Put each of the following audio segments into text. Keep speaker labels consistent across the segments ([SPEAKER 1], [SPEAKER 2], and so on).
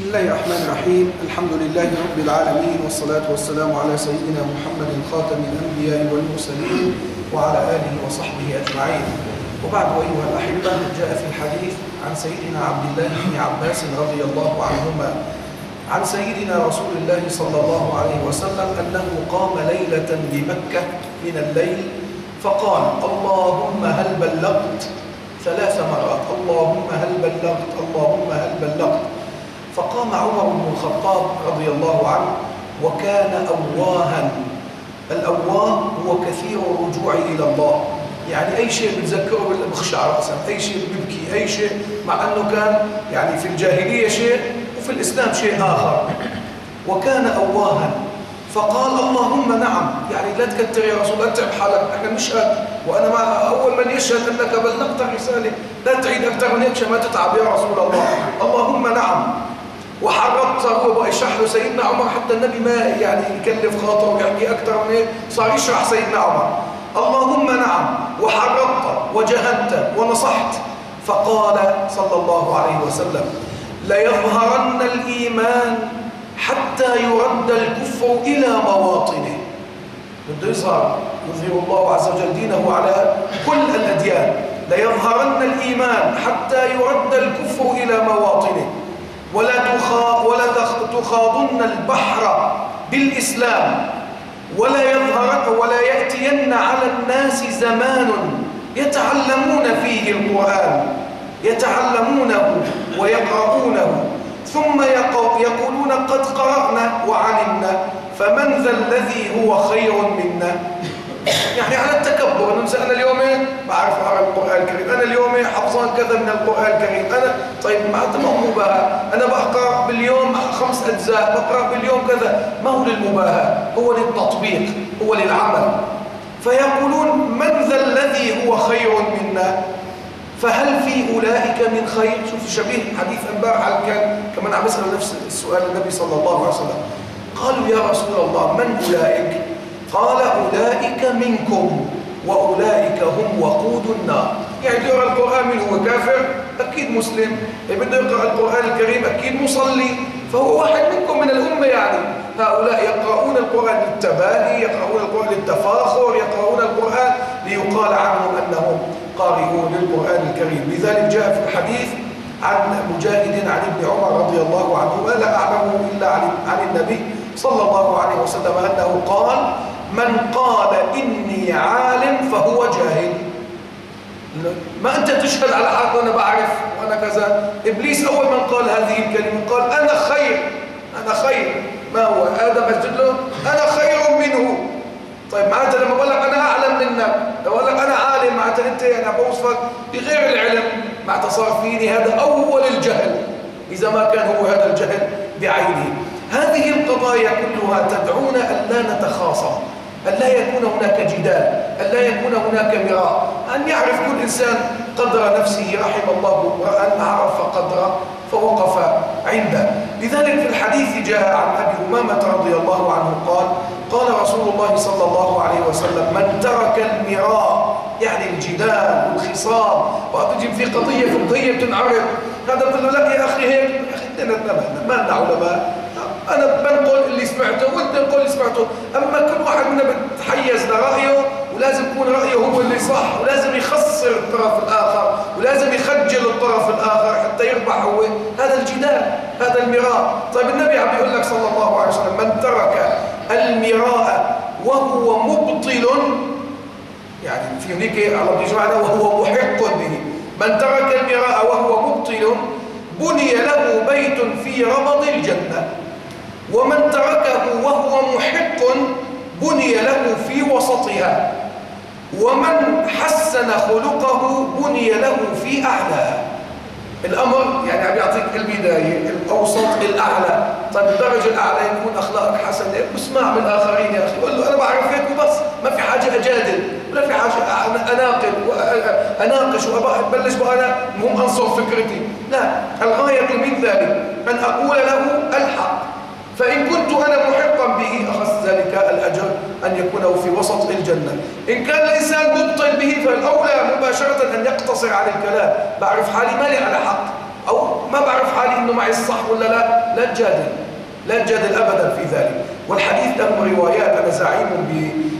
[SPEAKER 1] بسم الله الرحمن الرحيم. الحمد لله رب العالمين والصلاة والسلام على سيدنا محمد خاتم الأنبياء والمرسلين وعلى آله وصحبه أجمعين. وبعد أيها الأحبة جاء في الحديث عن سيدنا عبد الله بن عباس رضي الله عنهما عن سيدنا رسول الله صلى الله عليه وسلم أنه قام ليلة بمكة من الليل فقال اللهم هل بلغت ثلاث مرات اللهم هل بلغت اللهم هل بلغت. فقام عمر بن الخطاب رضي الله عنه وكان أواها. الأواه هو كثير الرجوع إلى الله. يعني أي شيء بتذكره بخشع رأسا أي شيء بيبكي. أي شيء مع أنه كان يعني في الجاهلية شيء وفي الإسلام شيء آخر. وكان أواها. فقال اللهم نعم. يعني لا تكتر يا رسول اتعب حالك. إحنا نشهد وأنا ما أول من يشهد أنك بلغت الرسالة. لا تعيد أكثر من هيك ما تتعب يا رسول الله. اللهم نعم. وحرضت يشرح له سيدنا عمر حتى النبي ما يعني يكلف خاطره ويحكي أكثر من هيك. صار يشرح سيدنا عمر. اللهم نعم وحرضت وجهدت ونصحت. فقال صلى الله عليه وسلم ليظهرن الإيمان حتى يرد الكفر إلى مواطنه. بده يظهر. يظهر الله عز وجل دينه على كل الأديان. ليظهرن الإيمان حتى يرد الكفر إلى مواطنه. ولا ولا تخاضن البحر بالإسلام ولا يظهرن ولا يأتين على الناس زمان يتعلمون فيه القرآن يتعلمونه ويقرؤونه ثم يقولون قد قرأنا وعلمنا فمن ذا الذي هو خير منا؟ يعني على التكبر أنا اليوم بعرف اقرا القرآن الكريم. أنا اليوم حفظان كذا من القرآن الكريم. أنا طيب ما هو مباهاة. أنا بقرأ باليوم خمس أجزاء بقرأ باليوم كذا. ما هو للمباهاة؟ هو للتطبيق هو للعمل. فيقولون من ذا الذي هو خير منا؟ فهل في أولئك من خير؟ شوف شبيه حديث امبارح كان كمان عم يسأل نفس السؤال النبي صلى الله عليه وسلم. قالوا يا رسول الله من أولئك؟ قال أولئك منكم. وأولئك هم وقود النار. يعني يقرأ القرآن من هو كافر أكيد مسلم. بده يقرأ القرآن الكريم أكيد مصلي. فهو واحد منكم من الأمة يعني. هؤلاء يقرؤون القرآن للتباهي يقرؤون القرآن للتفاخر يقرؤون القرآن ليقال عنهم أنهم قارئون للقرآن الكريم. لذلك جاء في الحديث عن مجاهد عن ابن عمر رضي الله عنهما لا أعلمه إلا عن النبي صلى الله عليه وسلم أنه قال من قال إني عالم فهو جاهل. ما أنت تشهد على حق وأنا بعرف وأنا كذا. إبليس أول من قال هذه الكلمة قال أنا خير أنا خير. ما هو؟ آدم أسجد له؟ أنا خير منه. طيب معناتها لما بقول لك أنا أعلم منك لو أقول لك أنا عالم معناتها أنت أنا بوصفك بغير العلم. معناتها صار فيني هذا أول الجهل. إذا ما كان هو هذا الجهل بعينه. هذه القضايا كلها تدعونا أن لا نتخاصم. أن لا يكون هناك جدال أن لا يكون هناك مراء. أن يعرف كل إنسان قدر نفسه رحم الله وأن عرف قدره فوقف عنده. لذلك في الحديث جاء عن أبي أمامة رضي الله عنه قال قال رسول الله صلى الله عليه وسلم من ترك المراء يعني الجدال والخصام. وتجي في قضية فقهية بتنعرض هذا بقول له يا أخي هيك. يا أخي ما لنا علماء. أنا بنقل اللي سمعته وأنت تنقل اللي سمعته. أما كل واحد منا بتحيز لرأيه ولازم يكون رأيه هو اللي صح ولازم يخسر الطرف الآخر ولازم يخجل الطرف الآخر حتى يربح هو. هذا الجدال هذا المراء. طيب النبي عم يقول لك صلى الله عليه وسلم من ترك المراء وهو مبطل يعني في هناك على بيجمعنا وهو محق به. من ترك المراء وهو مبطل بني له بيت في رمض الجنة. ومن تركه وهو محق بني له في وسطها. ومن حسن خلقه بني له في أعلاها الأمر يعني عم يعطيك البداية الأوسط الأعلى. طيب الدرجة الأعلى يكون أخلاقك حسنة اسمع من الآخرين يا أخي. قول له أنا بعرف هيك وبس ما في حاجة أجادل ولا في حاجة أناقل وأناقش وأبلش وأنا المهم أنصر فكرتي. لا الغاية من ذلك أن أقول له ألحق. فإن كنت أنا محقا به أخذت ذلك الأجر أن يكون في وسط الجنة. إن كان الإنسان مبطل به فالأولى مباشرة أن يقتصر على الكلام. بعرف حالي مالي على حق أو ما بعرف حالي إنه معي الصح ولا لا لا تجادل. لا تجادل أبدا في ذلك. والحديث له روايات أنا زعيم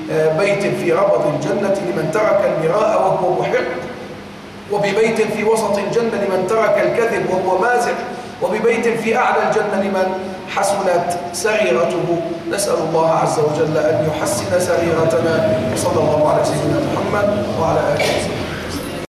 [SPEAKER 1] ببيت في ربض الجنة لمن ترك المراء وهو محق وببيت في وسط الجنة لمن ترك الكذب وهو مازح. وببيت في أعلى الجنة لمن حسنت سريرته نسأل الله عز وجل أن يحسن سريرتنا وصلى الله على سيدنا محمد وعلى آله وسلم